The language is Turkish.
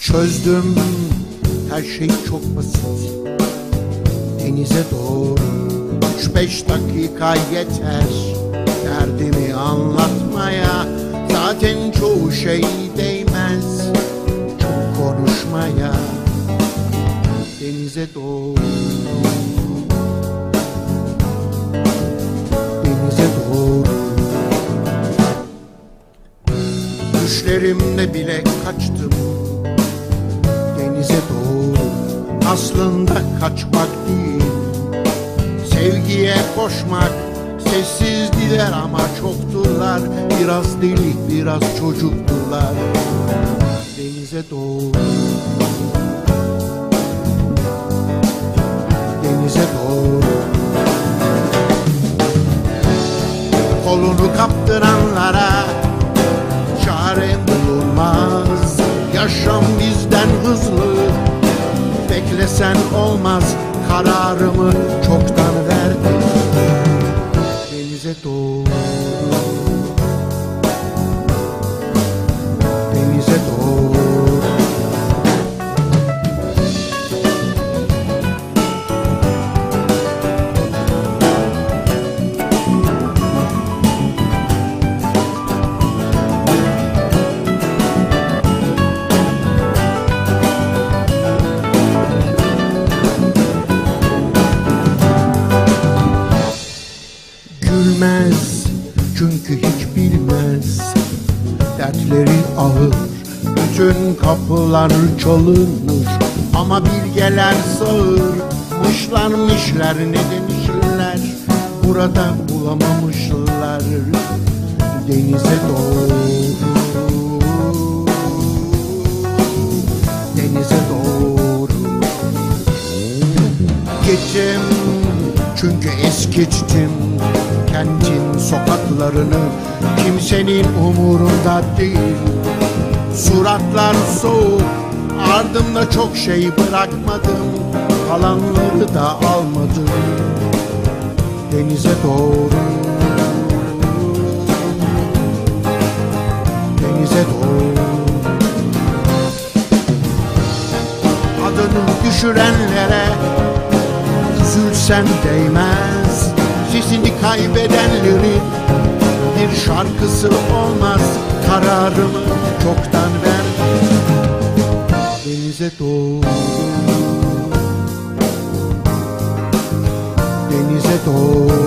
Çözdüm. Her şey çok basit. Denize doğru Üç beş dakika yeter. Derdimi anlatmaya Zaten çoğu şey değmez. Çok konuşmaya Denize doğru. Denize doğru. Düşlerimle bile kaçtım. Denize doğru. Aslında kaçmak değil. Sevgiye koşmak Sessiz diler ama çokturlar Biraz deli biraz çocukturlar Denize doğru Doğru Kolunu kaptıranlara Çare bulunmaz. Yaşam bizden hızlı. Beklesen olmaz. Kararımı çoktan verdim. Denize doğru Gülmez çünkü hiç bilmez. Dertleri ağır Bütün kapılar çalınır Ama bilgeler sağır Mışlar mışlar ne demişler? Burada bulamamışlar. Denize doğru Denize doğru. Gittim çünkü eskittim Kentin sokaklarını kimsenin umurunda değil. Suratlar soğuk ardımda çok şey bırakmadım Kalanları da almadım. Denize doğru Denize doğru. Adını düşürenlere Üzülsen değmez Sesini kaybedenlerin Bir şarkısı olmaz Kararımı çoktan verdim Denize doğru Denize doğru